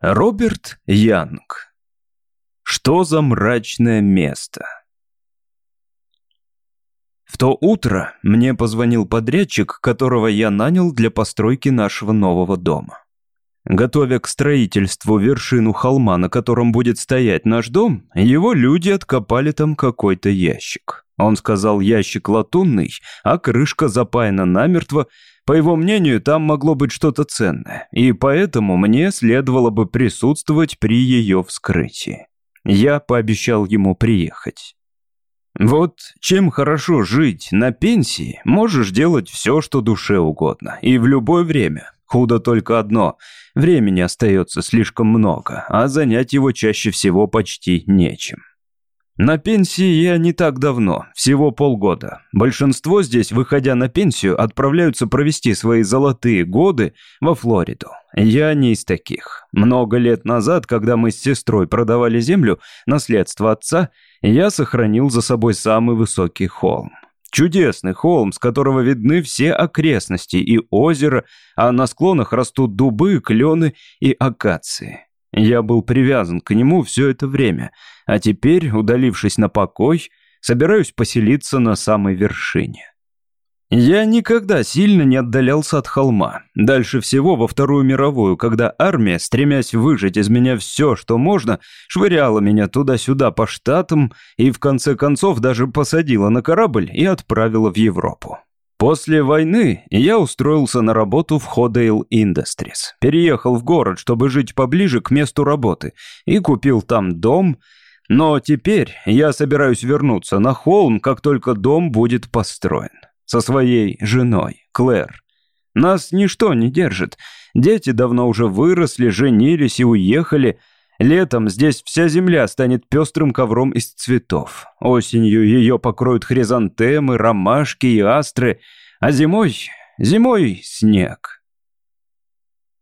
Роберт Янг. Что за мрачное место? В то утро мне позвонил подрядчик, которого я нанял для постройки нашего нового дома. Готовя к строительству вершину холма, на котором будет стоять наш дом, его люди откопали там какой-то ящик. Он сказал, ящик латунный, а крышка запаяна намертво. По его мнению, там могло быть что-то ценное, и поэтому мне следовало бы присутствовать при ее вскрытии. Я пообещал ему приехать. Вот чем хорошо жить на пенсии, можешь делать все, что душе угодно, и в любое время. Худо только одно – времени остается слишком много, а занять его чаще всего почти нечем. На пенсии я не так давно, всего полгода. Большинство здесь, выходя на пенсию, отправляются провести свои золотые годы во Флориду. Я не из таких. Много лет назад, когда мы с сестрой продавали землю, наследство отца, я сохранил за собой самый высокий холм. Чудесный холм, с которого видны все окрестности и озеро, а на склонах растут дубы, клены и акации. Я был привязан к нему все это время, а теперь, удалившись на покой, собираюсь поселиться на самой вершине. Я никогда сильно не отдалялся от холма. Дальше всего во Вторую мировую, когда армия, стремясь выжать из меня все, что можно, швыряла меня туда-сюда по штатам и в конце концов даже посадила на корабль и отправила в Европу. После войны я устроился на работу в Ходейл Industries. Переехал в город, чтобы жить поближе к месту работы, и купил там дом. Но теперь я собираюсь вернуться на холм, как только дом будет построен со своей женой, Клэр. Нас ничто не держит. Дети давно уже выросли, женились и уехали. Летом здесь вся земля станет пестрым ковром из цветов. Осенью ее покроют хризантемы, ромашки и астры, а зимой... зимой снег.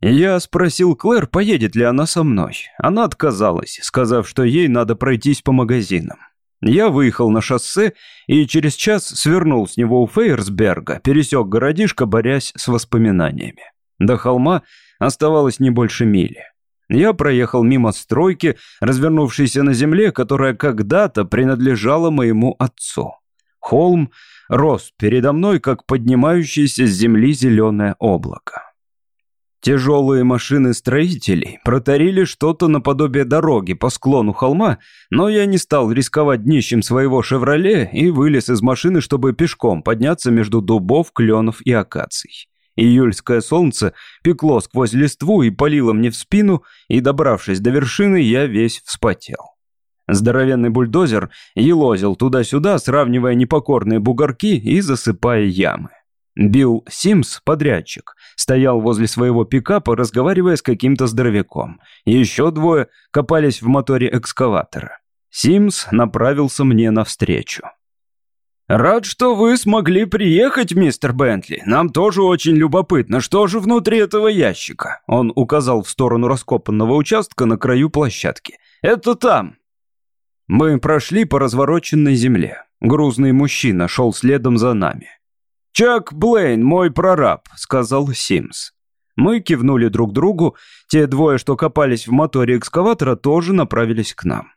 Я спросил Клэр, поедет ли она со мной. Она отказалась, сказав, что ей надо пройтись по магазинам. Я выехал на шоссе и через час свернул с него у Фейерсберга, пересек городишко, борясь с воспоминаниями. До холма оставалось не больше мили. Я проехал мимо стройки, развернувшейся на земле, которая когда-то принадлежала моему отцу. Холм рос передо мной, как поднимающееся с земли зеленое облако. Тяжелые машины строителей протарили что-то наподобие дороги по склону холма, но я не стал рисковать днищем своего «Шевроле» и вылез из машины, чтобы пешком подняться между дубов, кленов и акаций. Июльское солнце пекло сквозь листву и палило мне в спину, и, добравшись до вершины, я весь вспотел. Здоровенный бульдозер елозил туда-сюда, сравнивая непокорные бугорки и засыпая ямы. Билл Симс, подрядчик, стоял возле своего пикапа, разговаривая с каким-то здоровяком. Еще двое копались в моторе экскаватора. Симс направился мне навстречу. «Рад, что вы смогли приехать, мистер Бентли. Нам тоже очень любопытно, что же внутри этого ящика?» Он указал в сторону раскопанного участка на краю площадки. «Это там». Мы прошли по развороченной земле. Грузный мужчина шел следом за нами. «Чак Блейн, мой прораб», — сказал Симс. Мы кивнули друг другу, те двое, что копались в моторе экскаватора, тоже направились к нам.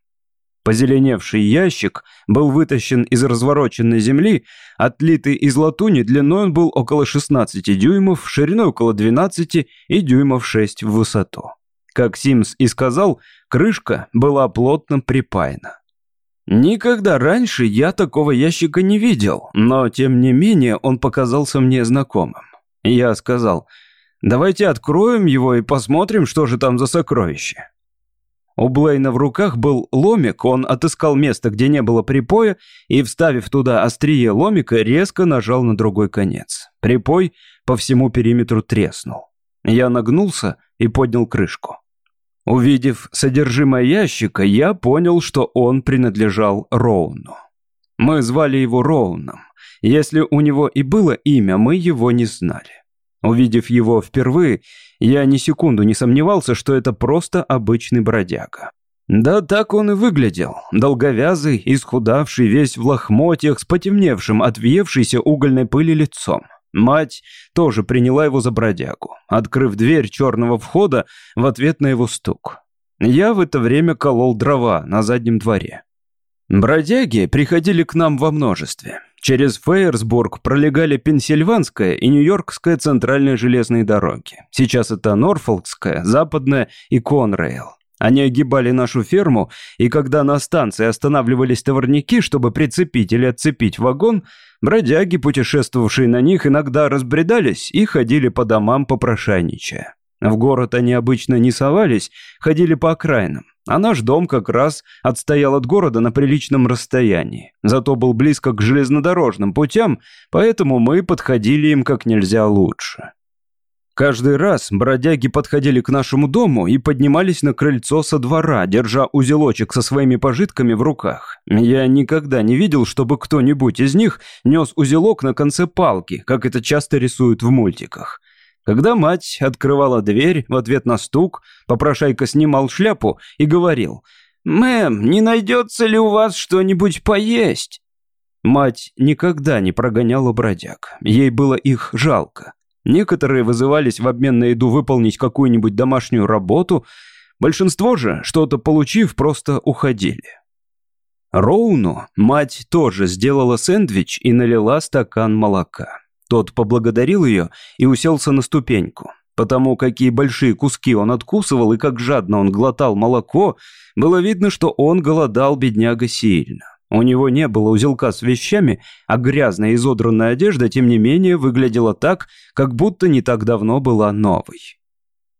Позеленевший ящик был вытащен из развороченной земли, отлитый из латуни, длиной он был около 16 дюймов, шириной около 12 и дюймов 6 в высоту. Как Симс и сказал, крышка была плотно припаяна. Никогда раньше я такого ящика не видел, но тем не менее он показался мне знакомым. Я сказал, давайте откроем его и посмотрим, что же там за сокровище. У Блейна в руках был ломик, он отыскал место, где не было припоя, и, вставив туда острие ломика, резко нажал на другой конец. Припой по всему периметру треснул. Я нагнулся и поднял крышку. Увидев содержимое ящика, я понял, что он принадлежал Роуну. Мы звали его Роуном. Если у него и было имя, мы его не знали. Увидев его впервые, я ни секунду не сомневался, что это просто обычный бродяга. Да так он и выглядел. Долговязый, исхудавший, весь в лохмотьях, с потемневшим от въевшейся угольной пыли лицом. Мать тоже приняла его за бродягу, открыв дверь черного входа в ответ на его стук. Я в это время колол дрова на заднем дворе. Бродяги приходили к нам во множестве. Через Фейерсбург пролегали Пенсильванская и Нью-Йоркская центральные железные дороги. Сейчас это Норфолкская, Западная и Конрейл. Они огибали нашу ферму, и когда на станции останавливались товарники, чтобы прицепить или отцепить вагон, бродяги, путешествовавшие на них, иногда разбредались и ходили по домам попрошайничая. В город они обычно не совались, ходили по окраинам, а наш дом как раз отстоял от города на приличном расстоянии. Зато был близко к железнодорожным путям, поэтому мы подходили им как нельзя лучше. Каждый раз бродяги подходили к нашему дому и поднимались на крыльцо со двора, держа узелочек со своими пожитками в руках. Я никогда не видел, чтобы кто-нибудь из них нес узелок на конце палки, как это часто рисуют в мультиках. Когда мать открывала дверь в ответ на стук, попрошайка снимал шляпу и говорил «Мэм, не найдется ли у вас что-нибудь поесть?» Мать никогда не прогоняла бродяг, ей было их жалко. Некоторые вызывались в обмен на еду выполнить какую-нибудь домашнюю работу, большинство же, что-то получив, просто уходили. Роуну мать тоже сделала сэндвич и налила стакан молока. Тот поблагодарил ее и уселся на ступеньку. Потому какие большие куски он откусывал и как жадно он глотал молоко, было видно, что он голодал бедняга сильно. У него не было узелка с вещами, а грязная изодранная одежда, тем не менее, выглядела так, как будто не так давно была новой.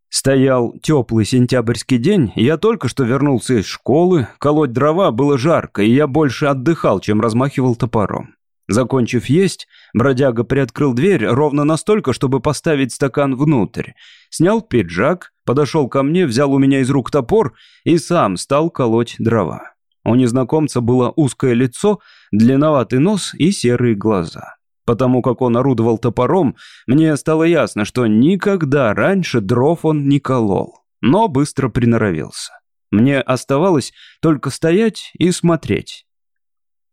Стоял теплый сентябрьский день, я только что вернулся из школы, колоть дрова было жарко, и я больше отдыхал, чем размахивал топором. Закончив есть, бродяга приоткрыл дверь ровно настолько, чтобы поставить стакан внутрь. Снял пиджак, подошел ко мне, взял у меня из рук топор и сам стал колоть дрова. У незнакомца было узкое лицо, длинноватый нос и серые глаза. Потому как он орудовал топором, мне стало ясно, что никогда раньше дров он не колол, но быстро приноровился. Мне оставалось только стоять и смотреть.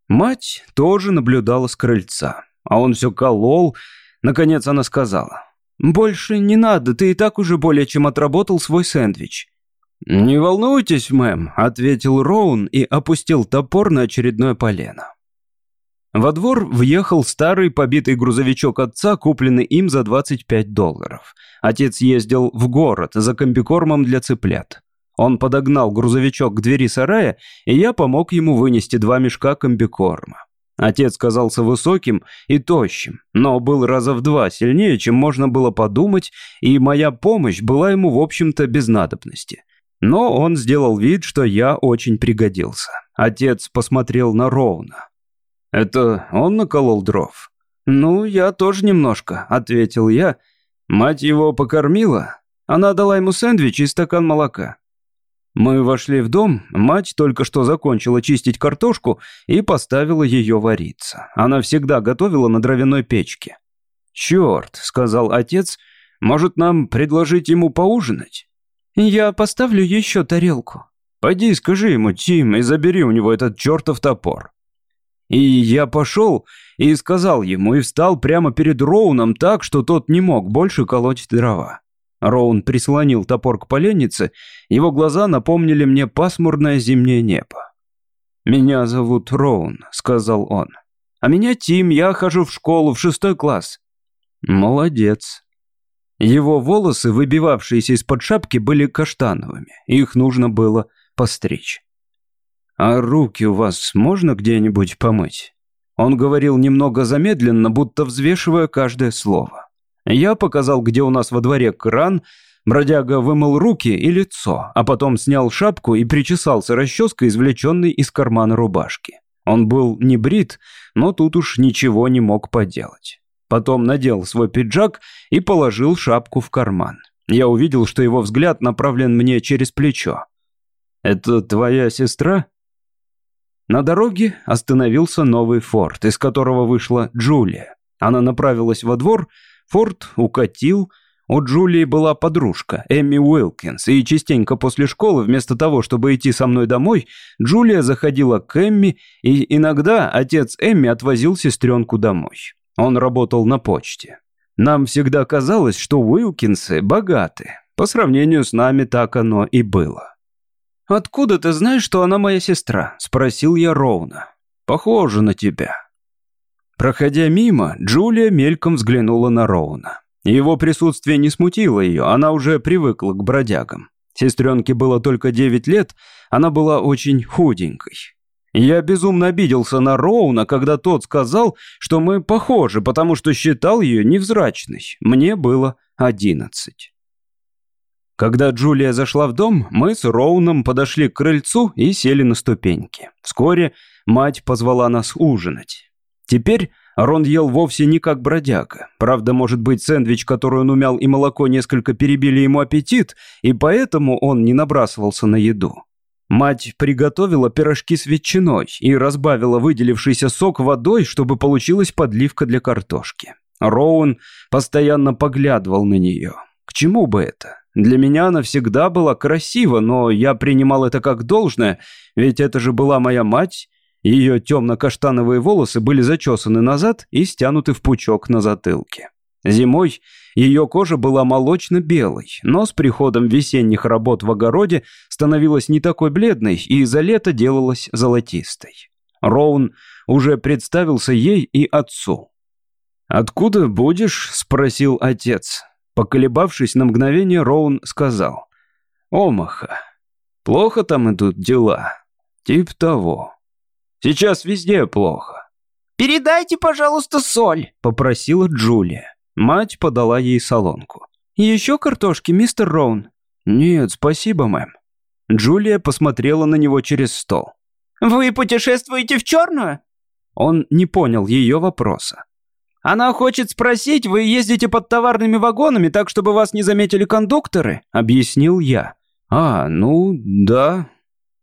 Мать тоже наблюдала с крыльца, а он все колол. Наконец она сказала, «Больше не надо, ты и так уже более чем отработал свой сэндвич». «Не волнуйтесь, мэм», — ответил Роун и опустил топор на очередное полено. Во двор въехал старый побитый грузовичок отца, купленный им за 25 долларов. Отец ездил в город за комбикормом для цыплят. Он подогнал грузовичок к двери сарая, и я помог ему вынести два мешка комбикорма. Отец казался высоким и тощим, но был раза в два сильнее, чем можно было подумать, и моя помощь была ему, в общем-то, без надобности. Но он сделал вид, что я очень пригодился. Отец посмотрел на Роуна. «Это он наколол дров?» «Ну, я тоже немножко», — ответил я. «Мать его покормила? Она дала ему сэндвич и стакан молока». Мы вошли в дом, мать только что закончила чистить картошку и поставила ее вариться. Она всегда готовила на дровяной печке. «Черт», — сказал отец, — «может нам предложить ему поужинать?» «Я поставлю еще тарелку». «Пойди скажи ему, Тим, и забери у него этот чертов топор». И я пошел и сказал ему, и встал прямо перед Роуном так, что тот не мог больше колоть дрова. Роун прислонил топор к поленнице, его глаза напомнили мне пасмурное зимнее небо. «Меня зовут Роун», — сказал он. «А меня Тим, я хожу в школу в шестой класс». «Молодец», его волосы, выбивавшиеся из-под шапки, были каштановыми. Их нужно было постричь. «А руки у вас можно где-нибудь помыть?» Он говорил немного замедленно, будто взвешивая каждое слово. Я показал, где у нас во дворе кран, бродяга вымыл руки и лицо, а потом снял шапку и причесался расческой, извлеченной из кармана рубашки. Он был не брит, но тут уж ничего не мог поделать. Потом надел свой пиджак и положил шапку в карман. Я увидел, что его взгляд направлен мне через плечо. «Это твоя сестра?» На дороге остановился новый форт, из которого вышла Джулия. Она направилась во двор, форт укатил. У Джулии была подружка, Эми Уилкинс, и частенько после школы, вместо того, чтобы идти со мной домой, Джулия заходила к Эмми, и иногда отец Эмми отвозил сестренку домой. Он работал на почте. Нам всегда казалось, что Уилкинсы богаты. По сравнению с нами так оно и было. «Откуда ты знаешь, что она моя сестра?» – спросил я Роуна. «Похоже на тебя». Проходя мимо, Джулия мельком взглянула на Роуна. Его присутствие не смутило ее, она уже привыкла к бродягам. Сестренке было только 9 лет, она была очень худенькой. Я безумно обиделся на Роуна, когда тот сказал, что мы похожи, потому что считал ее невзрачной. Мне было 11. Когда Джулия зашла в дом, мы с Роуном подошли к крыльцу и сели на ступеньки. Вскоре мать позвала нас ужинать. Теперь Рон ел вовсе не как бродяга. Правда, может быть, сэндвич, который он умял, и молоко несколько перебили ему аппетит, и поэтому он не набрасывался на еду. Мать приготовила пирожки с ветчиной и разбавила выделившийся сок водой, чтобы получилась подливка для картошки. Роун постоянно поглядывал на нее. К чему бы это? Для меня она всегда была красива, но я принимал это как должное, ведь это же была моя мать. Ее темно-каштановые волосы были зачесаны назад и стянуты в пучок на затылке. Зимой ее кожа была молочно-белой, но с приходом весенних работ в огороде становилась не такой бледной и за лето делалась золотистой. Роун уже представился ей и отцу. «Откуда будешь?» – спросил отец. Поколебавшись на мгновение, Роун сказал. «Омаха. Плохо там идут дела. Тип того. Сейчас везде плохо». «Передайте, пожалуйста, соль», — попросила Джулия. Мать подала ей солонку. «Еще картошки, мистер Роун?» «Нет, спасибо, мэм». Джулия посмотрела на него через стол. «Вы путешествуете в черную?» Он не понял ее вопроса. «Она хочет спросить, вы ездите под товарными вагонами, так чтобы вас не заметили кондукторы?» — объяснил я. «А, ну, да».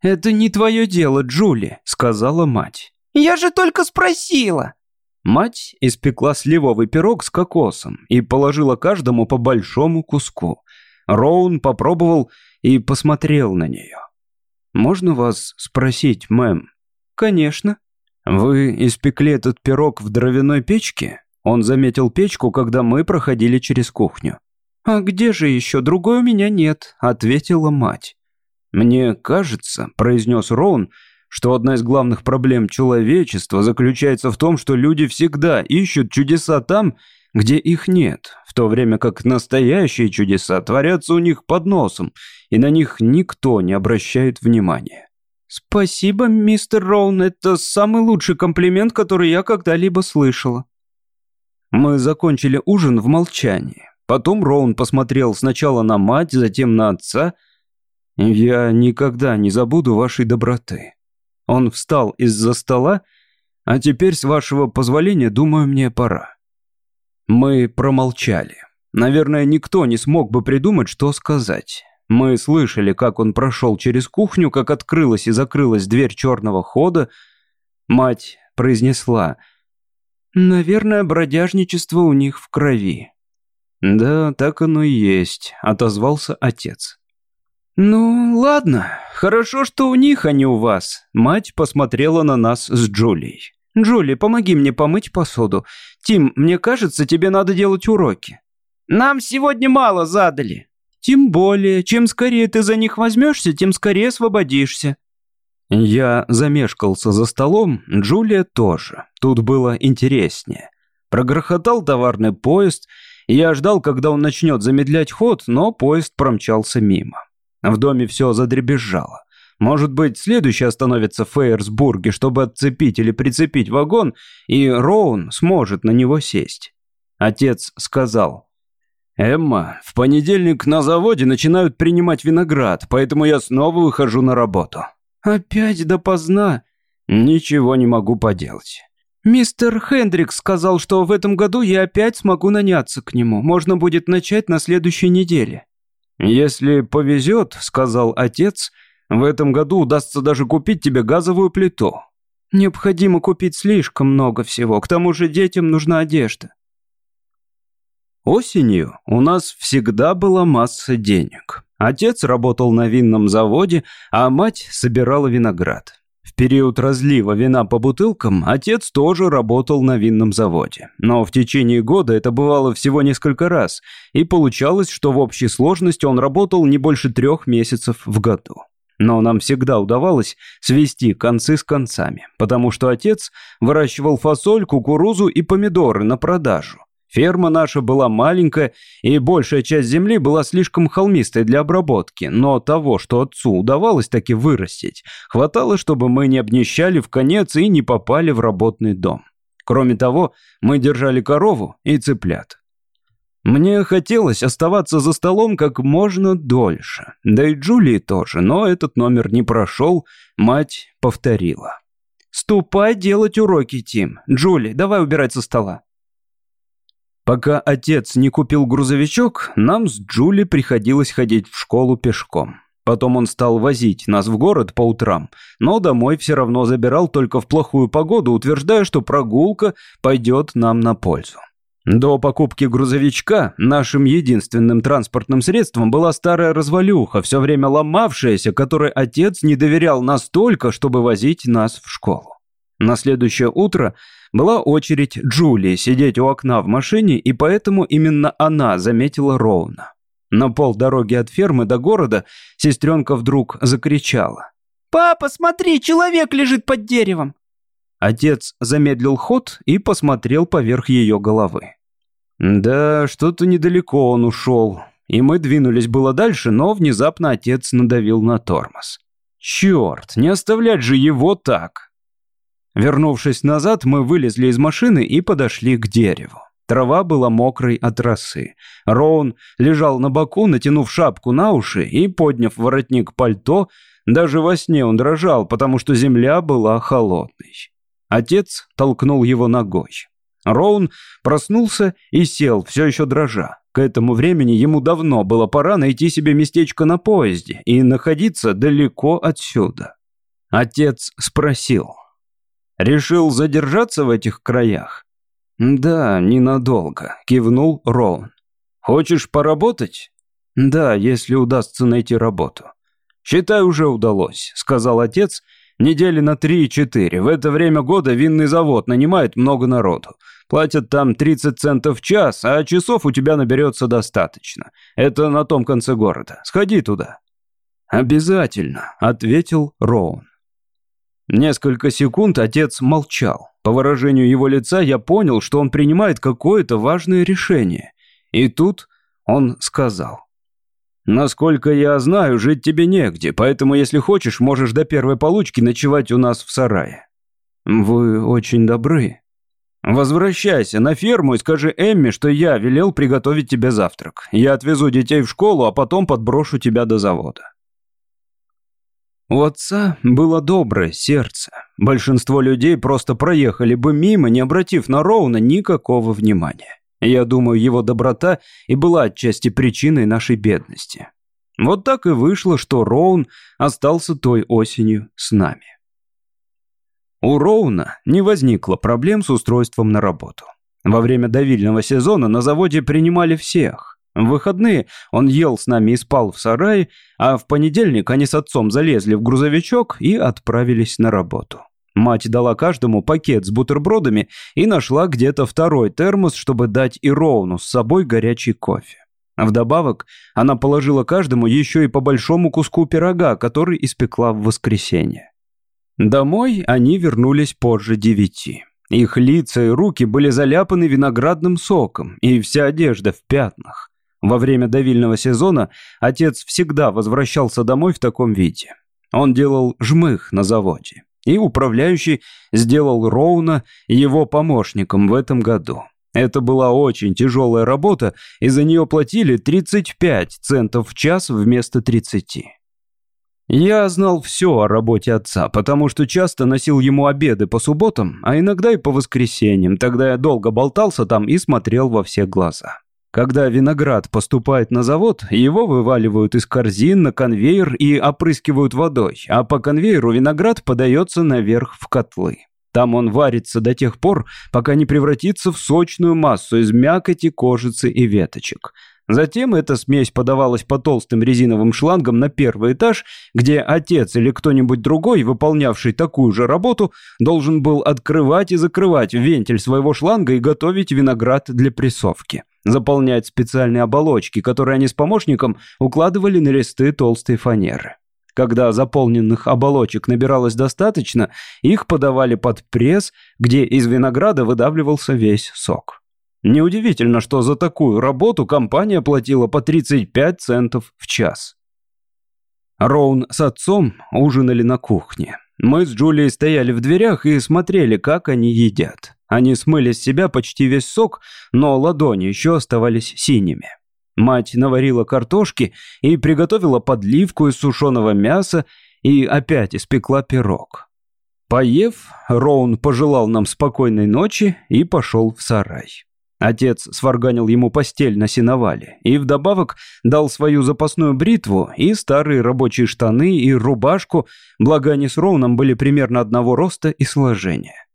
«Это не твое дело, Джули», — сказала мать. «Я же только спросила». Мать испекла сливовый пирог с кокосом и положила каждому по большому куску. Роун попробовал и посмотрел на нее. «Можно вас спросить, мэм?» «Конечно». «Вы испекли этот пирог в дровяной печке?» Он заметил печку, когда мы проходили через кухню. «А где же еще? Другой у меня нет», — ответила мать. «Мне кажется», — произнес Роун, что одна из главных проблем человечества заключается в том, что люди всегда ищут чудеса там, где их нет, в то время как настоящие чудеса творятся у них под носом, и на них никто не обращает внимания. «Спасибо, мистер Роун, это самый лучший комплимент, который я когда-либо слышала». Мы закончили ужин в молчании. Потом Роун посмотрел сначала на мать, затем на отца. «Я никогда не забуду вашей доброты». Он встал из-за стола, а теперь, с вашего позволения, думаю, мне пора. Мы промолчали. Наверное, никто не смог бы придумать, что сказать. Мы слышали, как он прошел через кухню, как открылась и закрылась дверь черного хода. Мать произнесла – Наверное, бродяжничество у них в крови. Да, так оно и есть, отозвался отец. Ну, ладно. Хорошо, что у них, а не у вас. Мать посмотрела на нас с Джулией. Джули, помоги мне помыть посуду. Тим, мне кажется, тебе надо делать уроки. Нам сегодня мало задали. Тем более, чем скорее ты за них возьмешься, тем скорее освободишься. Я замешкался за столом, Джулия тоже. Тут было интереснее. Прогрохотал товарный поезд, я ждал, когда он начнет замедлять ход, но поезд промчался мимо. В доме все задребезжало. Может быть, следующий остановится в Фейерсбурге, чтобы отцепить или прицепить вагон, и Роун сможет на него сесть. Отец сказал, «Эмма, в понедельник на заводе начинают принимать виноград, поэтому я снова выхожу на работу». «Опять допоздна?» «Ничего не могу поделать». «Мистер Хендрикс сказал, что в этом году я опять смогу наняться к нему. Можно будет начать на следующей неделе». «Если повезет», — сказал отец, — «в этом году удастся даже купить тебе газовую плиту». «Необходимо купить слишком много всего, к тому же детям нужна одежда». Осенью у нас всегда была масса денег. Отец работал на винном заводе, а мать собирала виноград. В период разлива вина по бутылкам отец тоже работал на винном заводе. Но в течение года это бывало всего несколько раз, и получалось, что в общей сложности он работал не больше трех месяцев в году. Но нам всегда удавалось свести концы с концами, потому что отец выращивал фасоль, кукурузу и помидоры на продажу. Ферма наша была маленькая, и большая часть земли была слишком холмистой для обработки, но того, что отцу удавалось таки вырастить, хватало, чтобы мы не обнищали в конец и не попали в работный дом. Кроме того, мы держали корову и цыплят. Мне хотелось оставаться за столом как можно дольше. Да и Джулии тоже, но этот номер не прошел, мать повторила. «Ступай делать уроки, Тим. Джули, давай убирать со стола». Пока отец не купил грузовичок, нам с Джули приходилось ходить в школу пешком. Потом он стал возить нас в город по утрам, но домой все равно забирал только в плохую погоду, утверждая, что прогулка пойдет нам на пользу. До покупки грузовичка нашим единственным транспортным средством была старая развалюха, все время ломавшаяся, которой отец не доверял настолько, чтобы возить нас в школу. На следующее утро была очередь Джулии сидеть у окна в машине, и поэтому именно она заметила Роуна. На полдороги от фермы до города сестренка вдруг закричала. «Папа, смотри, человек лежит под деревом!» Отец замедлил ход и посмотрел поверх ее головы. Да, что-то недалеко он ушел. И мы двинулись было дальше, но внезапно отец надавил на тормоз. Черт, не оставлять же его так. Вернувшись назад, мы вылезли из машины и подошли к дереву. Трава была мокрой от росы. Роун лежал на боку, натянув шапку на уши и подняв воротник пальто. Даже во сне он дрожал, потому что земля была холодной. Отец толкнул его ногой. Роун проснулся и сел, все еще дрожа. К этому времени ему давно было пора найти себе местечко на поезде и находиться далеко отсюда. Отец спросил. «Решил задержаться в этих краях?» «Да, ненадолго», — кивнул Роун. «Хочешь поработать?» «Да, если удастся найти работу». «Считай, уже удалось», — сказал отец Недели на три-четыре. В это время года винный завод нанимает много народу. Платят там 30 центов в час, а часов у тебя наберется достаточно. Это на том конце города. Сходи туда». «Обязательно», — ответил Роун. Несколько секунд отец молчал. По выражению его лица я понял, что он принимает какое-то важное решение. И тут он сказал. Насколько я знаю, жить тебе негде, поэтому, если хочешь, можешь до первой получки ночевать у нас в сарае». «Вы очень добры». «Возвращайся на ферму и скажи Эмми, что я велел приготовить тебе завтрак. Я отвезу детей в школу, а потом подброшу тебя до завода». У отца было доброе сердце. Большинство людей просто проехали бы мимо, не обратив на Роуна никакого внимания. Я думаю, его доброта и была отчасти причиной нашей бедности. Вот так и вышло, что Роун остался той осенью с нами. У Роуна не возникло проблем с устройством на работу. Во время давильного сезона на заводе принимали всех. В выходные он ел с нами и спал в сарае, а в понедельник они с отцом залезли в грузовичок и отправились на работу. Мать дала каждому пакет с бутербродами и нашла где-то второй термос, чтобы дать и Роуну с собой горячий кофе. Вдобавок, она положила каждому еще и по большому куску пирога, который испекла в воскресенье. Домой они вернулись позже девяти. Их лица и руки были заляпаны виноградным соком, и вся одежда в пятнах. Во время давильного сезона отец всегда возвращался домой в таком виде. Он делал жмых на заводе и управляющий сделал Роуна его помощником в этом году. Это была очень тяжелая работа, и за нее платили 35 центов в час вместо 30. Я знал все о работе отца, потому что часто носил ему обеды по субботам, а иногда и по воскресеньям, тогда я долго болтался там и смотрел во все глаза. Когда виноград поступает на завод, его вываливают из корзин на конвейер и опрыскивают водой, а по конвейеру виноград подается наверх в котлы. Там он варится до тех пор, пока не превратится в сочную массу из мякоти, кожицы и веточек. Затем эта смесь подавалась по толстым резиновым шлангам на первый этаж, где отец или кто-нибудь другой, выполнявший такую же работу, должен был открывать и закрывать вентиль своего шланга и готовить виноград для прессовки. Заполнять специальные оболочки, которые они с помощником укладывали на листы толстой фанеры. Когда заполненных оболочек набиралось достаточно, их подавали под пресс, где из винограда выдавливался весь сок. Неудивительно, что за такую работу компания платила по 35 центов в час. Роун с отцом ужинали на кухне. Мы с Джулией стояли в дверях и смотрели, как они едят. Они смыли с себя почти весь сок, но ладони еще оставались синими. Мать наварила картошки и приготовила подливку из сушеного мяса и опять испекла пирог. Поев, Роун пожелал нам спокойной ночи и пошел в сарай. Отец сварганил ему постель на сеновале и вдобавок дал свою запасную бритву и старые рабочие штаны и рубашку, благо они с Роуном были примерно одного роста и сложения.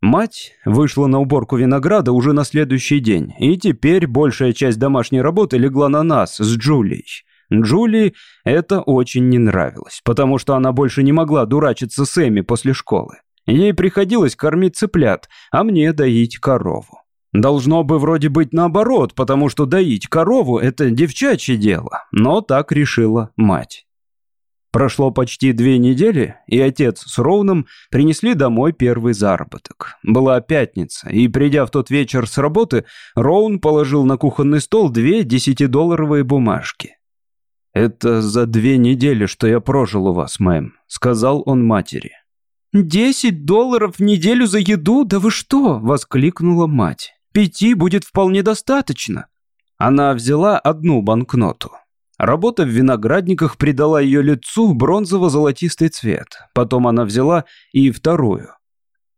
Мать вышла на уборку винограда уже на следующий день, и теперь большая часть домашней работы легла на нас с Джулией. Джулии это очень не нравилось, потому что она больше не могла дурачиться с Эми после школы. Ей приходилось кормить цыплят, а мне доить корову. Должно бы вроде быть наоборот, потому что доить корову – это девчачье дело, но так решила мать. Прошло почти две недели, и отец с Роуном принесли домой первый заработок. Была пятница, и придя в тот вечер с работы, Роун положил на кухонный стол две десятидолларовые бумажки. «Это за две недели, что я прожил у вас, мэм», — сказал он матери. «Десять долларов в неделю за еду? Да вы что?» — воскликнула мать. Пяти будет вполне достаточно». Она взяла одну банкноту. Работа в виноградниках придала ее лицу бронзово-золотистый цвет. Потом она взяла и вторую.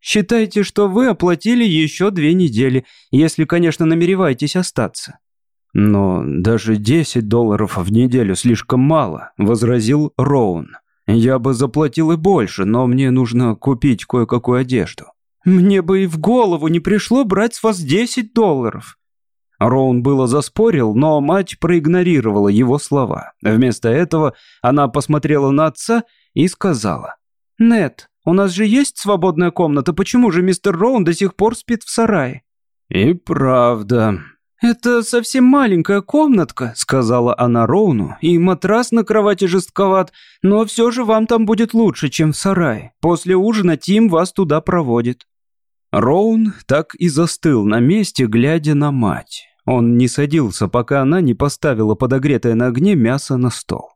«Считайте, что вы оплатили еще две недели, если, конечно, намереваетесь остаться». «Но даже 10 долларов в неделю слишком мало», — возразил Роун. «Я бы заплатил и больше, но мне нужно купить кое-какую одежду». Мне бы и в голову не пришло брать с вас 10 долларов. Роун было заспорил, но мать проигнорировала его слова. Вместо этого она посмотрела на отца и сказала. «Нет, у нас же есть свободная комната, почему же мистер Роун до сих пор спит в сарае?» «И правда». «Это совсем маленькая комнатка», — сказала она Роуну, «и матрас на кровати жестковат, но все же вам там будет лучше, чем в сарае. После ужина Тим вас туда проводит». Роун так и застыл на месте, глядя на мать. Он не садился, пока она не поставила подогретое на огне мясо на стол.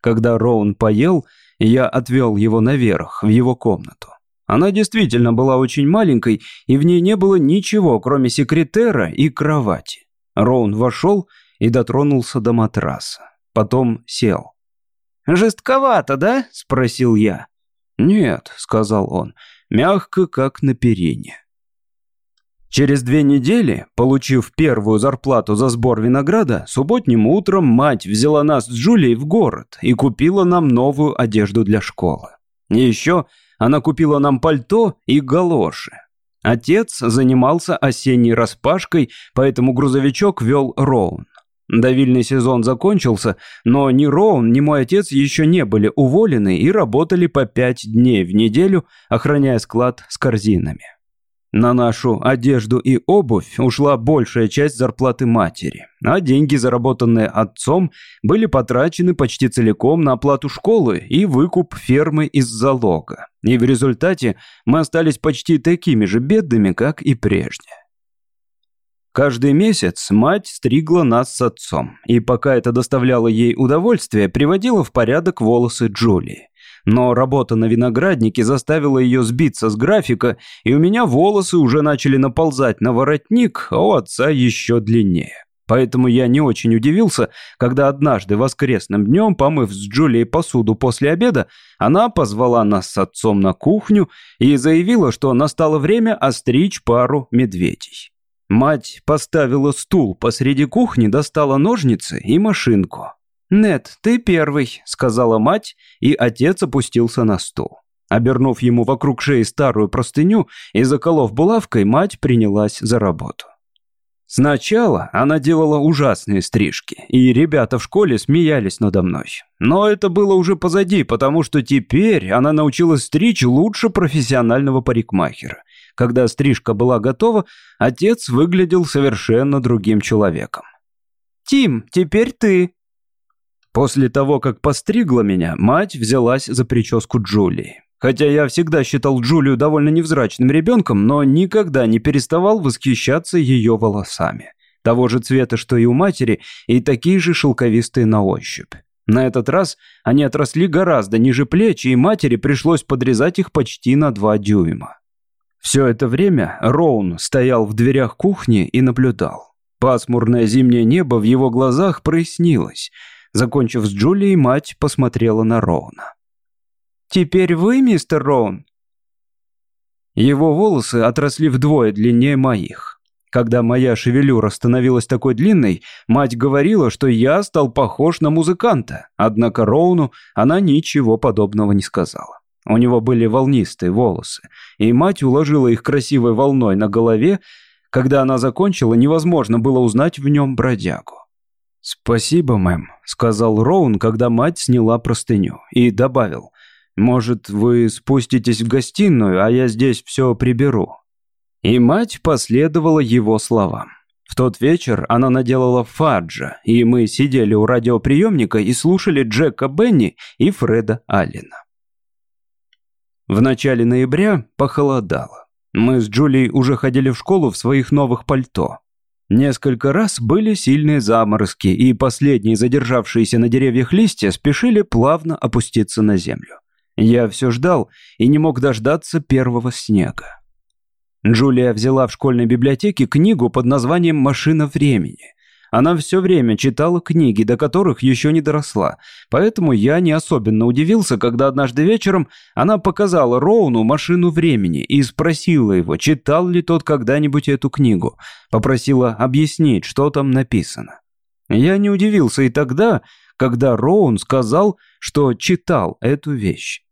Когда Роун поел, я отвел его наверх, в его комнату. Она действительно была очень маленькой, и в ней не было ничего, кроме секретера и кровати. Роун вошел и дотронулся до матраса. Потом сел. «Жестковато, да?» – спросил я. «Нет», – сказал он, мягко, как на перине. Через две недели, получив первую зарплату за сбор винограда, субботним утром мать взяла нас с Джулией в город и купила нам новую одежду для школы. Еще она купила нам пальто и галоши. Отец занимался осенней распашкой, поэтому грузовичок вел Роун. Давильный сезон закончился, но ни Роун, ни мой отец еще не были уволены и работали по пять дней в неделю, охраняя склад с корзинами. На нашу одежду и обувь ушла большая часть зарплаты матери, а деньги, заработанные отцом, были потрачены почти целиком на оплату школы и выкуп фермы из залога. И в результате мы остались почти такими же бедными, как и прежде. Каждый месяц мать стригла нас с отцом, и пока это доставляло ей удовольствие, приводила в порядок волосы Джулии. Но работа на винограднике заставила ее сбиться с графика, и у меня волосы уже начали наползать на воротник, а у отца еще длиннее. Поэтому я не очень удивился, когда однажды воскресным днем, помыв с Джулией посуду после обеда, она позвала нас с отцом на кухню и заявила, что настало время остричь пару медведей. Мать поставила стул посреди кухни, достала ножницы и машинку. «Нет, ты первый», — сказала мать, и отец опустился на стул. Обернув ему вокруг шеи старую простыню и заколов булавкой, мать принялась за работу. Сначала она делала ужасные стрижки, и ребята в школе смеялись надо мной. Но это было уже позади, потому что теперь она научилась стричь лучше профессионального парикмахера. Когда стрижка была готова, отец выглядел совершенно другим человеком. «Тим, теперь ты», После того, как постригла меня, мать взялась за прическу Джулии. Хотя я всегда считал Джулию довольно невзрачным ребенком, но никогда не переставал восхищаться ее волосами. Того же цвета, что и у матери, и такие же шелковистые на ощупь. На этот раз они отросли гораздо ниже плеч, и матери пришлось подрезать их почти на два дюйма. Все это время Роун стоял в дверях кухни и наблюдал. Пасмурное зимнее небо в его глазах прояснилось – Закончив с Джулией, мать посмотрела на Роуна. «Теперь вы, мистер Роун?» Его волосы отросли вдвое длиннее моих. Когда моя шевелюра становилась такой длинной, мать говорила, что я стал похож на музыканта, однако Роуну она ничего подобного не сказала. У него были волнистые волосы, и мать уложила их красивой волной на голове. Когда она закончила, невозможно было узнать в нем бродягу. «Спасибо, мэм», — сказал Роун, когда мать сняла простыню, и добавил, «Может, вы спуститесь в гостиную, а я здесь все приберу». И мать последовала его словам. В тот вечер она наделала фаджа, и мы сидели у радиоприемника и слушали Джека Бенни и Фреда Аллена. В начале ноября похолодало. Мы с Джулией уже ходили в школу в своих новых пальто. Несколько раз были сильные заморозки, и последние задержавшиеся на деревьях листья спешили плавно опуститься на землю. Я все ждал и не мог дождаться первого снега. Джулия взяла в школьной библиотеке книгу под названием «Машина времени». Она все время читала книги, до которых еще не доросла, поэтому я не особенно удивился, когда однажды вечером она показала Роуну машину времени и спросила его, читал ли тот когда-нибудь эту книгу, попросила объяснить, что там написано. Я не удивился и тогда, когда Роун сказал, что читал эту вещь.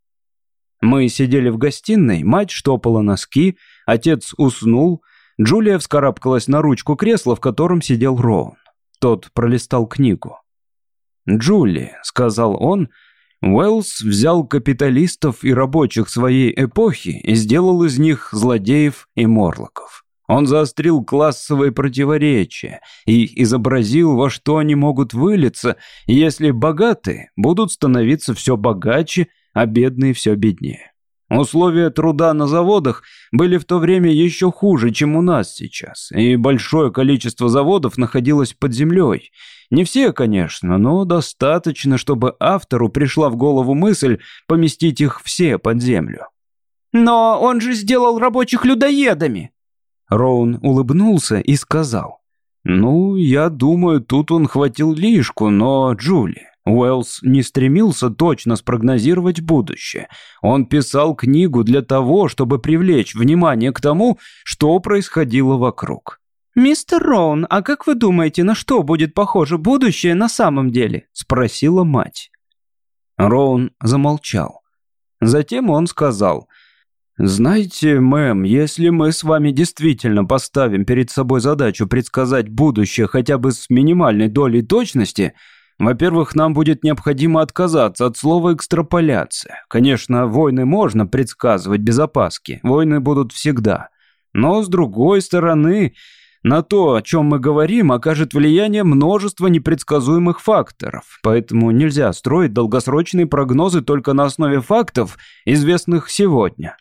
Мы сидели в гостиной, мать штопала носки, отец уснул, Джулия вскарабкалась на ручку кресла, в котором сидел Роун. Тот пролистал книгу. «Джули», — сказал он, — «Уэллс взял капиталистов и рабочих своей эпохи и сделал из них злодеев и морлоков. Он заострил классовые противоречия и изобразил, во что они могут вылиться, если богатые будут становиться все богаче, а бедные все беднее. Условия труда на заводах были в то время еще хуже, чем у нас сейчас, и большое количество заводов находилось под землей. Не все, конечно, но достаточно, чтобы автору пришла в голову мысль поместить их все под землю. «Но он же сделал рабочих людоедами!» Роун улыбнулся и сказал. «Ну, я думаю, тут он хватил лишку, но, Джули, Уэллс не стремился точно спрогнозировать будущее. Он писал книгу для того, чтобы привлечь внимание к тому, что происходило вокруг. «Мистер Роун, а как вы думаете, на что будет похоже будущее на самом деле?» – спросила мать. Роун замолчал. Затем он сказал, «Знаете, мэм, если мы с вами действительно поставим перед собой задачу предсказать будущее хотя бы с минимальной долей точности – во-первых, нам будет необходимо отказаться от слова «экстраполяция». Конечно, войны можно предсказывать без опаски, войны будут всегда. Но, с другой стороны, на то, о чем мы говорим, окажет влияние множество непредсказуемых факторов, поэтому нельзя строить долгосрочные прогнозы только на основе фактов, известных сегодня.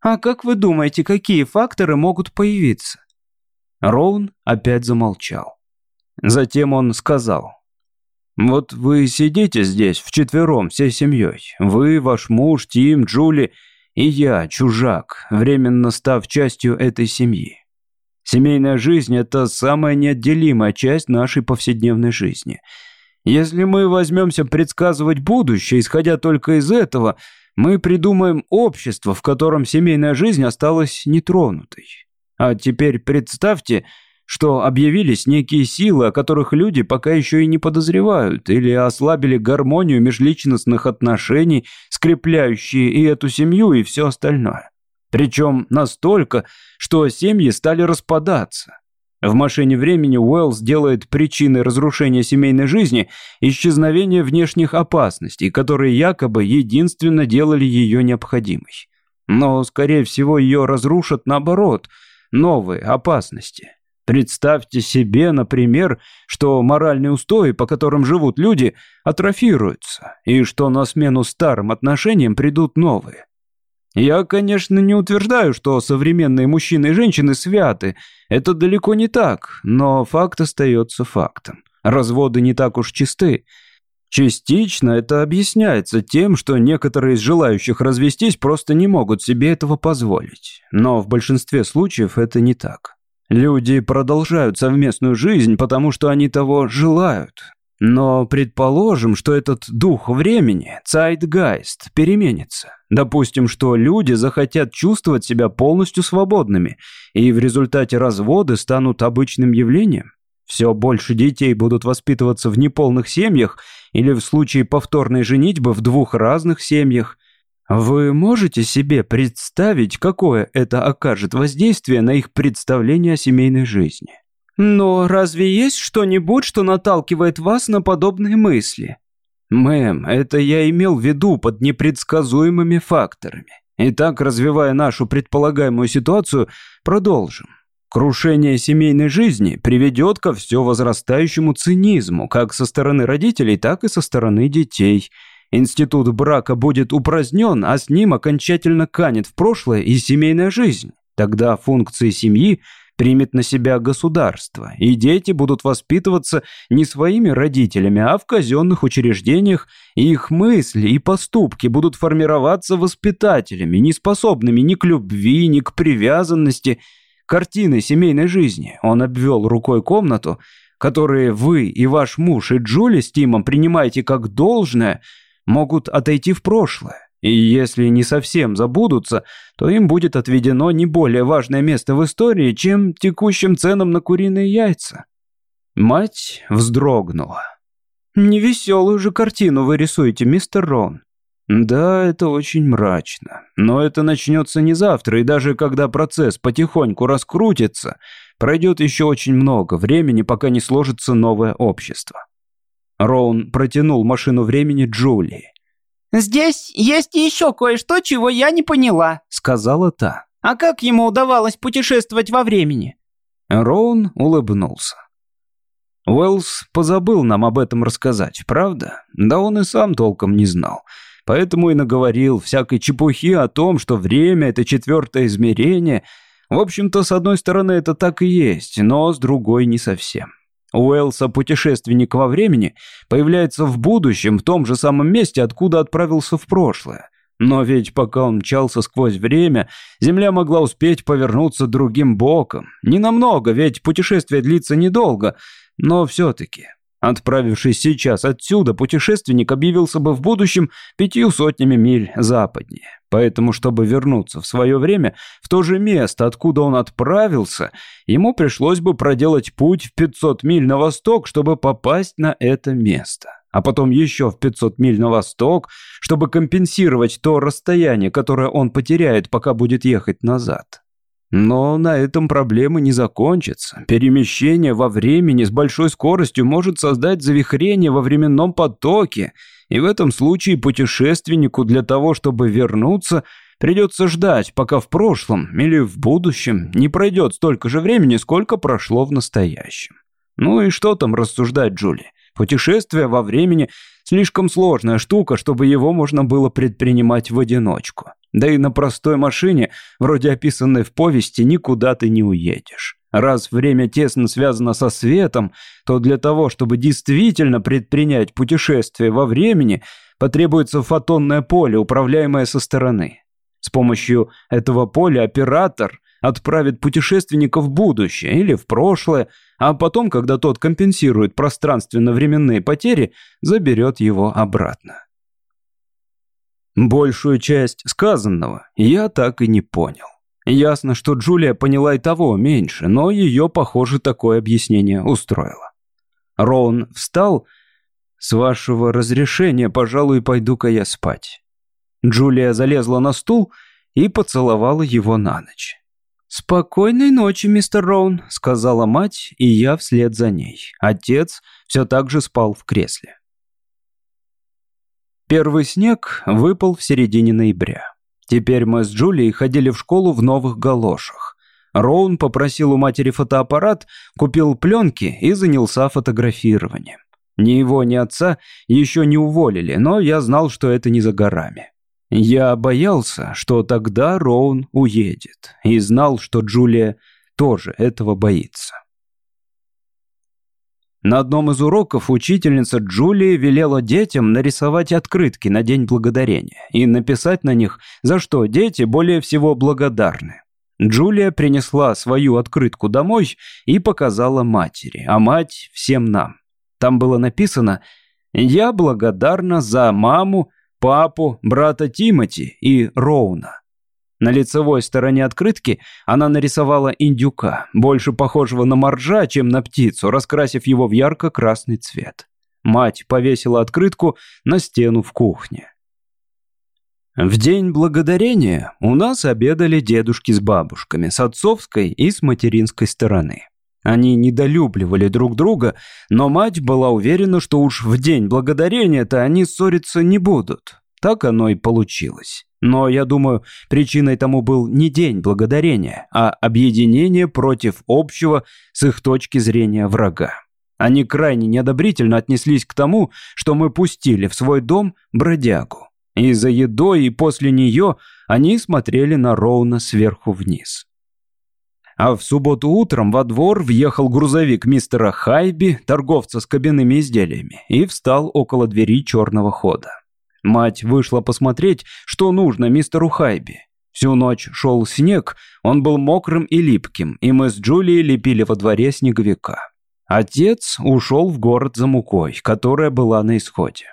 А как вы думаете, какие факторы могут появиться? Роун опять замолчал. Затем он сказал, вот вы сидите здесь вчетвером, всей семьей. Вы, ваш муж, Тим, Джули и я, чужак, временно став частью этой семьи. Семейная жизнь – это самая неотделимая часть нашей повседневной жизни. Если мы возьмемся предсказывать будущее, исходя только из этого, мы придумаем общество, в котором семейная жизнь осталась нетронутой. А теперь представьте – что объявились некие силы, о которых люди пока еще и не подозревают, или ослабили гармонию межличностных отношений, скрепляющие и эту семью, и все остальное. Причем настолько, что семьи стали распадаться. В машине времени Уэллс делает причиной разрушения семейной жизни исчезновение внешних опасностей, которые якобы единственно делали ее необходимой. Но, скорее всего, ее разрушат наоборот, новые опасности. Представьте себе, например, что моральные устои, по которым живут люди, атрофируются, и что на смену старым отношениям придут новые. Я, конечно, не утверждаю, что современные мужчины и женщины святы. Это далеко не так, но факт остается фактом. Разводы не так уж чисты. Частично это объясняется тем, что некоторые из желающих развестись просто не могут себе этого позволить. Но в большинстве случаев это не так. Люди продолжают совместную жизнь, потому что они того желают. Но предположим, что этот дух времени, Zeitgeist, переменится. Допустим, что люди захотят чувствовать себя полностью свободными, и в результате разводы станут обычным явлением. Все больше детей будут воспитываться в неполных семьях или в случае повторной женитьбы в двух разных семьях – вы можете себе представить, какое это окажет воздействие на их представление о семейной жизни? Но разве есть что-нибудь, что наталкивает вас на подобные мысли? Мэм, это я имел в виду под непредсказуемыми факторами. Итак, развивая нашу предполагаемую ситуацию, продолжим. Крушение семейной жизни приведет ко все возрастающему цинизму, как со стороны родителей, так и со стороны детей – Институт брака будет упразднен, а с ним окончательно канет в прошлое и семейная жизнь. Тогда функции семьи примет на себя государство, и дети будут воспитываться не своими родителями, а в казенных учреждениях, и их мысли и поступки будут формироваться воспитателями, не способными ни к любви, ни к привязанности, картины семейной жизни. Он обвел рукой комнату, которые вы и ваш муж и Джули с Тимом принимаете как должное – могут отойти в прошлое. И если не совсем забудутся, то им будет отведено не более важное место в истории, чем текущим ценам на куриные яйца. Мать вздрогнула. «Невеселую же картину вы рисуете, мистер Рон». «Да, это очень мрачно. Но это начнется не завтра, и даже когда процесс потихоньку раскрутится, пройдет еще очень много времени, пока не сложится новое общество. Роун протянул машину времени Джулии. «Здесь есть еще кое-что, чего я не поняла», — сказала та. «А как ему удавалось путешествовать во времени?» Роун улыбнулся. Уэллс позабыл нам об этом рассказать, правда? Да он и сам толком не знал. Поэтому и наговорил всякой чепухи о том, что время — это четвертое измерение. В общем-то, с одной стороны, это так и есть, но с другой не совсем. Уэллса, путешественник во времени, появляется в будущем, в том же самом месте, откуда отправился в прошлое. Но ведь пока он мчался сквозь время, Земля могла успеть повернуться другим боком. Ненамного, ведь путешествие длится недолго, но все-таки. Отправившись сейчас отсюда, путешественник объявился бы в будущем пятью сотнями миль западнее. Поэтому, чтобы вернуться в свое время в то же место, откуда он отправился, ему пришлось бы проделать путь в 500 миль на восток, чтобы попасть на это место. А потом еще в 500 миль на восток, чтобы компенсировать то расстояние, которое он потеряет, пока будет ехать назад. Но на этом проблемы не закончатся. Перемещение во времени с большой скоростью может создать завихрение во временном потоке, и в этом случае путешественнику для того, чтобы вернуться, придется ждать, пока в прошлом или в будущем не пройдет столько же времени, сколько прошло в настоящем. Ну и что там рассуждать, Джули? Путешествие во времени – слишком сложная штука, чтобы его можно было предпринимать в одиночку. Да и на простой машине, вроде описанной в повести, никуда ты не уедешь. Раз время тесно связано со светом, то для того, чтобы действительно предпринять путешествие во времени, потребуется фотонное поле, управляемое со стороны. С помощью этого поля оператор отправит путешественника в будущее или в прошлое, а потом, когда тот компенсирует пространственно-временные потери, заберет его обратно. Большую часть сказанного я так и не понял. Ясно, что Джулия поняла и того меньше, но ее, похоже, такое объяснение устроило. Роун встал. «С вашего разрешения, пожалуй, пойду-ка я спать». Джулия залезла на стул и поцеловала его на ночь. «Спокойной ночи, мистер Роун», — сказала мать, и я вслед за ней. Отец все так же спал в кресле. Первый снег выпал в середине ноября. Теперь мы с Джулией ходили в школу в новых галошах. Роун попросил у матери фотоаппарат, купил пленки и занялся фотографированием. Ни его, ни отца еще не уволили, но я знал, что это не за горами. Я боялся, что тогда Роун уедет, и знал, что Джулия тоже этого боится. На одном из уроков учительница Джулии велела детям нарисовать открытки на День Благодарения и написать на них, за что дети более всего благодарны. Джулия принесла свою открытку домой и показала матери, а мать всем нам. Там было написано «Я благодарна за маму, папу, брата Тимати и Роуна». На лицевой стороне открытки она нарисовала индюка, больше похожего на моржа, чем на птицу, раскрасив его в ярко-красный цвет. Мать повесила открытку на стену в кухне. В день благодарения у нас обедали дедушки с бабушками, с отцовской и с материнской стороны. Они недолюбливали друг друга, но мать была уверена, что уж в день благодарения-то они ссориться не будут. Так оно и получилось. Но, я думаю, причиной тому был не день благодарения, а объединение против общего с их точки зрения врага. Они крайне неодобрительно отнеслись к тому, что мы пустили в свой дом бродягу. И за едой, и после нее они смотрели на Роуна сверху вниз. А в субботу утром во двор въехал грузовик мистера Хайби, торговца с кабинными изделиями, и встал около двери черного хода. Мать вышла посмотреть, что нужно мистеру Хайби. Всю ночь шел снег, он был мокрым и липким, и мы с Джулией лепили во дворе снеговика. Отец ушел в город за мукой, которая была на исходе.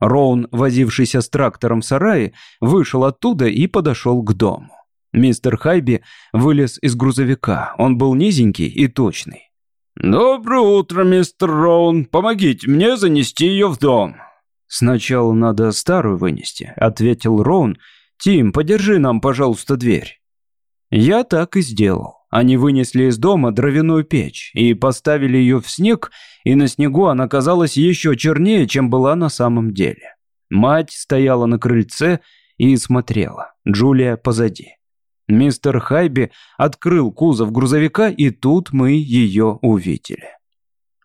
Роун, возившийся с трактором в сарае, вышел оттуда и подошел к дому. Мистер Хайби вылез из грузовика. Он был низенький и точный. «Доброе утро, мистер Роун. Помогите мне занести ее в дом». «Сначала надо старую вынести», — ответил Роун. «Тим, подержи нам, пожалуйста, дверь». Я так и сделал. Они вынесли из дома дровяную печь и поставили ее в снег, и на снегу она казалась еще чернее, чем была на самом деле. Мать стояла на крыльце и смотрела, Джулия позади. Мистер Хайби открыл кузов грузовика, и тут мы ее увидели.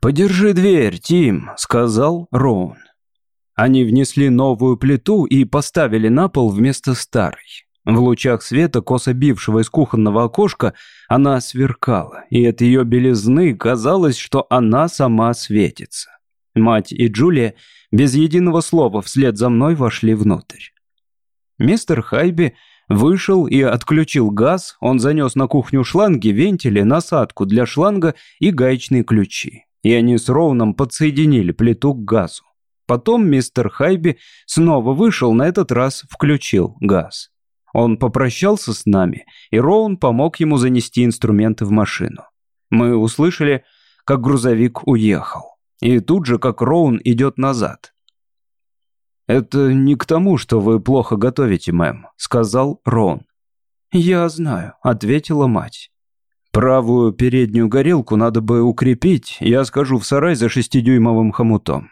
«Подержи дверь, Тим», — сказал Роун. Они внесли новую плиту и поставили на пол вместо старой. В лучах света, косо бившего из кухонного окошка, она сверкала, и от ее белизны казалось, что она сама светится. Мать и Джулия без единого слова вслед за мной вошли внутрь. Мистер Хайби вышел и отключил газ, он занес на кухню шланги, вентили, насадку для шланга и гаечные ключи. И они с Роуном подсоединили плиту к газу. Потом мистер Хайби снова вышел, на этот раз включил газ. Он попрощался с нами, и Роун помог ему занести инструменты в машину. Мы услышали, как грузовик уехал. И тут же, как Роун идет назад. «Это не к тому, что вы плохо готовите, мэм», — сказал Роун. «Я знаю», — ответила мать. «Правую переднюю горелку надо бы укрепить, я скажу в сарай за шестидюймовым хомутом.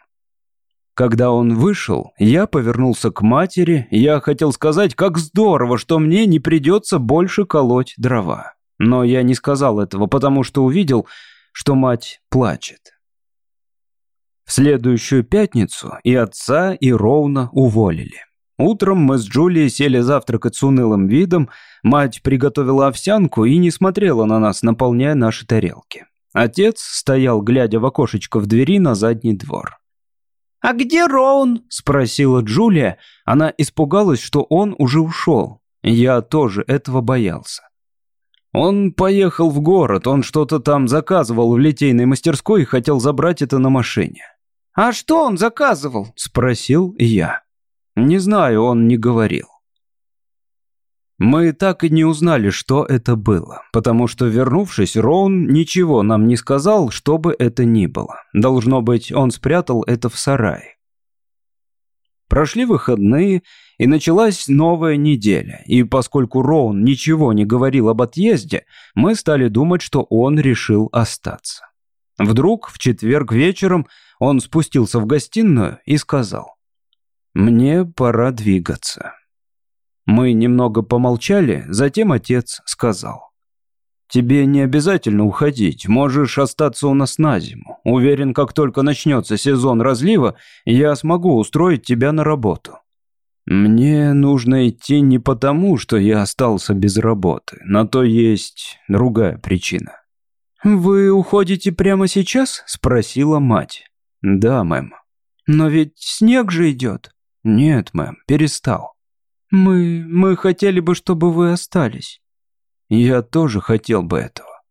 Когда он вышел, я повернулся к матери, я хотел сказать, как здорово, что мне не придется больше колоть дрова. Но я не сказал этого, потому что увидел, что мать плачет. В следующую пятницу и отца, и Роуна уволили. Утром мы с Джулией сели завтракать с унылым видом, мать приготовила овсянку и не смотрела на нас, наполняя наши тарелки. Отец стоял, глядя в окошечко в двери на задний двор. «А где Роун?» – спросила Джулия. Она испугалась, что он уже ушел. Я тоже этого боялся. Он поехал в город, он что-то там заказывал в литейной мастерской и хотел забрать это на машине. «А что он заказывал?» – спросил я. Не знаю, он не говорил. Мы так и не узнали, что это было, потому что, вернувшись, Роун ничего нам не сказал, что бы это ни было. Должно быть, он спрятал это в сарае. Прошли выходные, и началась новая неделя, и поскольку Роун ничего не говорил об отъезде, мы стали думать, что он решил остаться. Вдруг в четверг вечером он спустился в гостиную и сказал, «Мне пора двигаться». Мы немного помолчали, затем отец сказал, «Тебе не обязательно уходить, можешь остаться у нас на зиму. Уверен, как только начнется сезон разлива, я смогу устроить тебя на работу». Мне нужно идти не потому, что я остался без работы, на то есть другая причина. «Вы уходите прямо сейчас?» – спросила мать. «Да, мэм». «Но ведь снег же идет». «Нет, мэм, перестал». «Мы... мы хотели бы, чтобы вы остались». Я тоже хотел бы этого.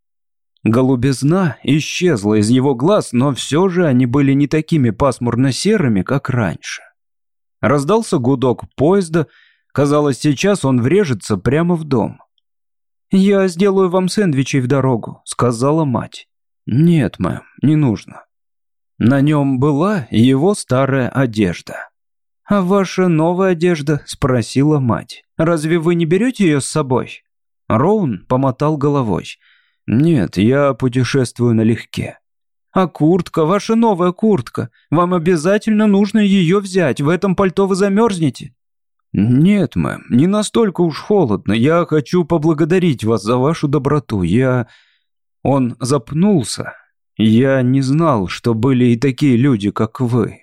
Голубизна исчезла из его глаз, но все же они были не такими пасмурно-серыми, как раньше. Раздался гудок поезда. Казалось, сейчас он врежется прямо в дом. «Я сделаю вам сэндвичей в дорогу», — сказала мать. «Нет, мэм, не нужно». На нем была его старая одежда. «А ваша новая одежда?» — спросила мать. «Разве вы не берете ее с собой?» Роун помотал головой. «Нет, я путешествую налегке». «А куртка, ваша новая куртка? Вам обязательно нужно ее взять, в этом пальто вы замерзнете». «Нет, мэм, не настолько уж холодно. Я хочу поблагодарить вас за вашу доброту. Я...» Он запнулся. «Я не знал, что были и такие люди, как вы».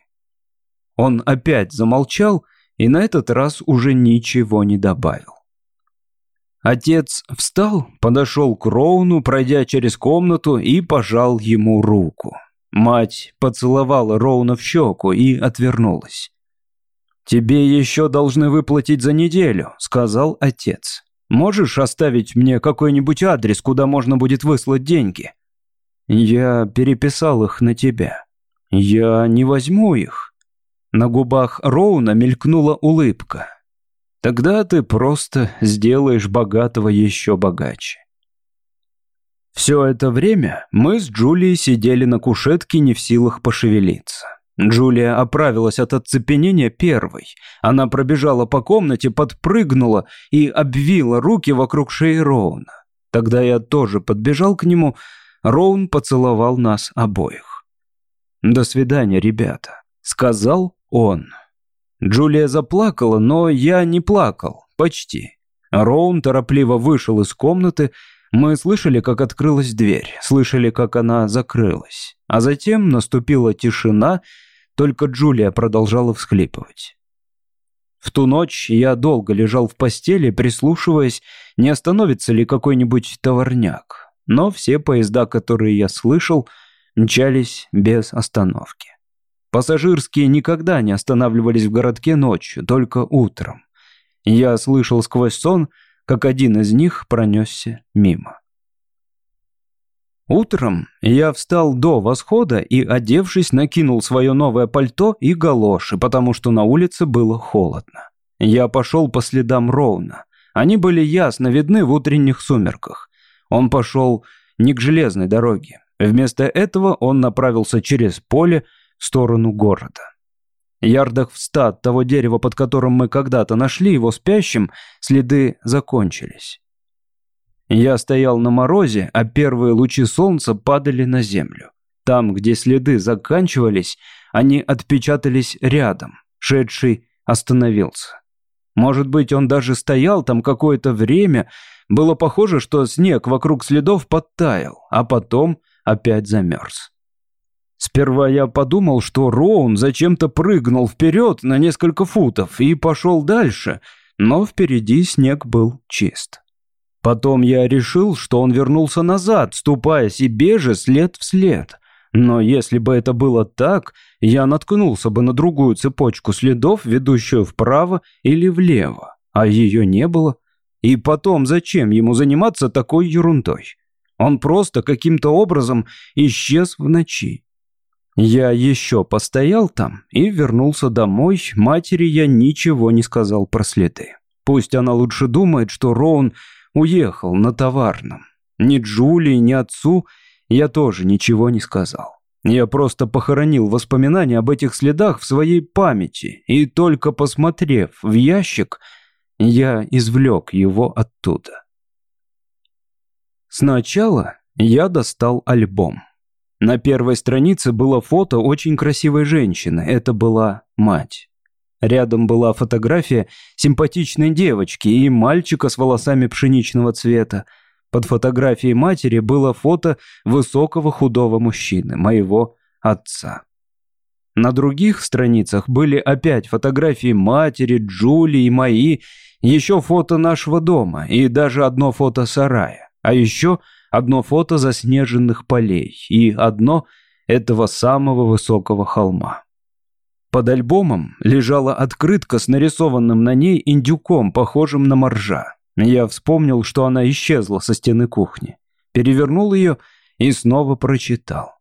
Он опять замолчал и на этот раз уже ничего не добавил. Отец встал, подошел к Роуну, пройдя через комнату и пожал ему руку. Мать поцеловала Роуна в щеку и отвернулась. «Тебе еще должны выплатить за неделю», — сказал отец. «Можешь оставить мне какой-нибудь адрес, куда можно будет выслать деньги?» «Я переписал их на тебя. Я не возьму их». На губах Роуна мелькнула улыбка. Тогда ты просто сделаешь богатого еще богаче. Все это время мы с Джулией сидели на кушетке не в силах пошевелиться. Джулия оправилась от оцепенения первой. Она пробежала по комнате, подпрыгнула и обвила руки вокруг шеи Роуна. Тогда я тоже подбежал к нему. Роун поцеловал нас обоих. «До свидания, ребята», — сказал он. Джулия заплакала, но я не плакал. Почти. Роун торопливо вышел из комнаты. Мы слышали, как открылась дверь, слышали, как она закрылась. А затем наступила тишина, только Джулия продолжала всхлипывать. В ту ночь я долго лежал в постели, прислушиваясь, не остановится ли какой-нибудь товарняк. Но все поезда, которые я слышал, мчались без остановки. Пассажирские никогда не останавливались в городке ночью, только утром. Я слышал сквозь сон, как один из них пронесся мимо. Утром я встал до восхода и, одевшись, накинул свое новое пальто и галоши, потому что на улице было холодно. Я пошел по следам Роуна. Они были ясно видны в утренних сумерках. Он пошел не к железной дороге. Вместо этого он направился через поле, в сторону города. Ярдах в ста от того дерева, под которым мы когда-то нашли его спящим, следы закончились. Я стоял на морозе, а первые лучи солнца падали на землю. Там, где следы заканчивались, они отпечатались рядом. Шедший остановился. Может быть, он даже стоял там какое-то время. Было похоже, что снег вокруг следов подтаял, а потом опять замерз. Сперва я подумал, что Роун зачем-то прыгнул вперед на несколько футов и пошел дальше, но впереди снег был чист. Потом я решил, что он вернулся назад, ступая себе же след в след. Но если бы это было так, я наткнулся бы на другую цепочку следов, ведущую вправо или влево, а ее не было. И потом, зачем ему заниматься такой ерундой? Он просто каким-то образом исчез в ночи. Я еще постоял там и вернулся домой. Матери я ничего не сказал про следы. Пусть она лучше думает, что Роун уехал на товарном. Ни Джулии, ни отцу я тоже ничего не сказал. Я просто похоронил воспоминания об этих следах в своей памяти, и только посмотрев в ящик, я извлек его оттуда. Сначала я достал альбом. На первой странице было фото очень красивой женщины, это была мать. Рядом была фотография симпатичной девочки и мальчика с волосами пшеничного цвета. Под фотографией матери было фото высокого худого мужчины, моего отца. На других страницах были опять фотографии матери, Джули и мои, еще фото нашего дома и даже одно фото сарая, а еще одно фото заснеженных полей и одно этого самого высокого холма. Под альбомом лежала открытка с нарисованным на ней индюком, похожим на моржа. Я вспомнил, что она исчезла со стены кухни. Перевернул ее и снова прочитал.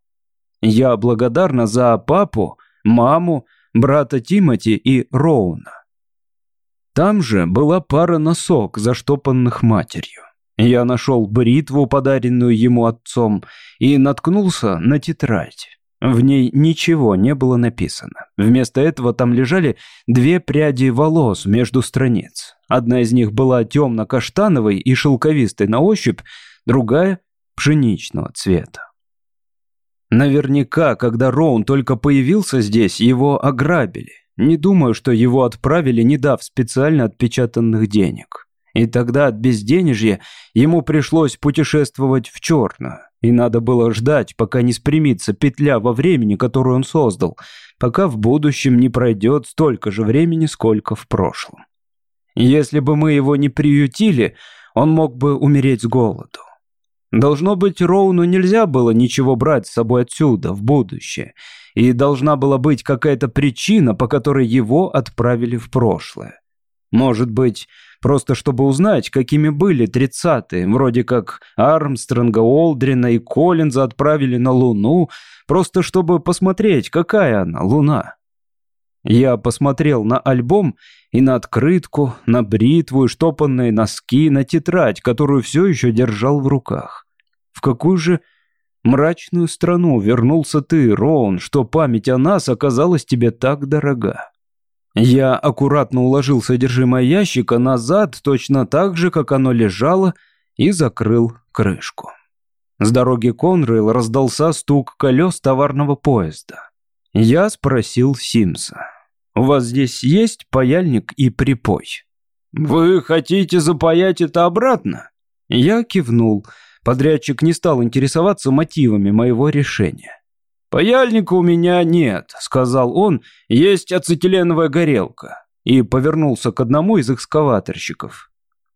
Я благодарна за папу, маму, брата Тимати и Роуна. Там же была пара носок, заштопанных матерью. Я нашел бритву, подаренную ему отцом, и наткнулся на тетрадь. В ней ничего не было написано. Вместо этого там лежали две пряди волос между страниц. Одна из них была темно-каштановой и шелковистой на ощупь, другая – пшеничного цвета. Наверняка, когда Роун только появился здесь, его ограбили. Не думаю, что его отправили, не дав специально отпечатанных денег. И тогда от безденежья ему пришлось путешествовать в черную. И надо было ждать, пока не спрямится петля во времени, которую он создал, пока в будущем не пройдет столько же времени, сколько в прошлом. Если бы мы его не приютили, он мог бы умереть с голоду. Должно быть, Роуну нельзя было ничего брать с собой отсюда, в будущее, и должна была быть какая-то причина, по которой его отправили в прошлое. Может быть, Просто чтобы узнать, какими были тридцатые, вроде как Армстронга, Олдрина и Коллинза отправили на Луну, просто чтобы посмотреть, какая она, Луна. Я посмотрел на альбом и на открытку, на бритву и штопанные носки, на тетрадь, которую все еще держал в руках. В какую же мрачную страну вернулся ты, Роун, что память о нас оказалась тебе так дорога? Я аккуратно уложил содержимое ящика назад, точно так же, как оно лежало, и закрыл крышку. С дороги Конрейл раздался стук колес товарного поезда. Я спросил Симса. «У вас здесь есть паяльник и припой?» «Вы хотите запаять это обратно?» Я кивнул. Подрядчик не стал интересоваться мотивами моего решения. «Паяльника у меня нет», — сказал он, — «есть ацетиленовая горелка». И повернулся к одному из экскаваторщиков.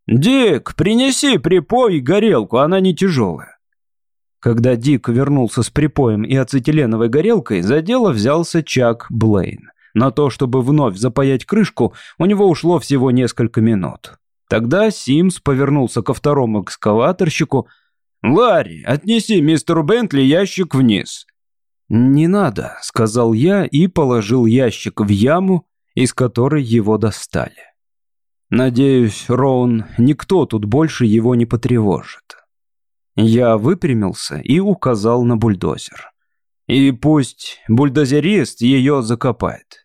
«Дик, принеси припой и горелку, она не тяжелая». Когда Дик вернулся с припоем и ацетиленовой горелкой, за дело взялся Чак Блейн. На то, чтобы вновь запаять крышку, у него ушло всего несколько минут. Тогда Симс повернулся ко второму экскаваторщику. «Ларри, отнеси мистеру Бентли ящик вниз». «Не надо», — сказал я и положил ящик в яму, из которой его достали. Надеюсь, Роун, никто тут больше его не потревожит. Я выпрямился и указал на бульдозер. И пусть бульдозерист ее закопает.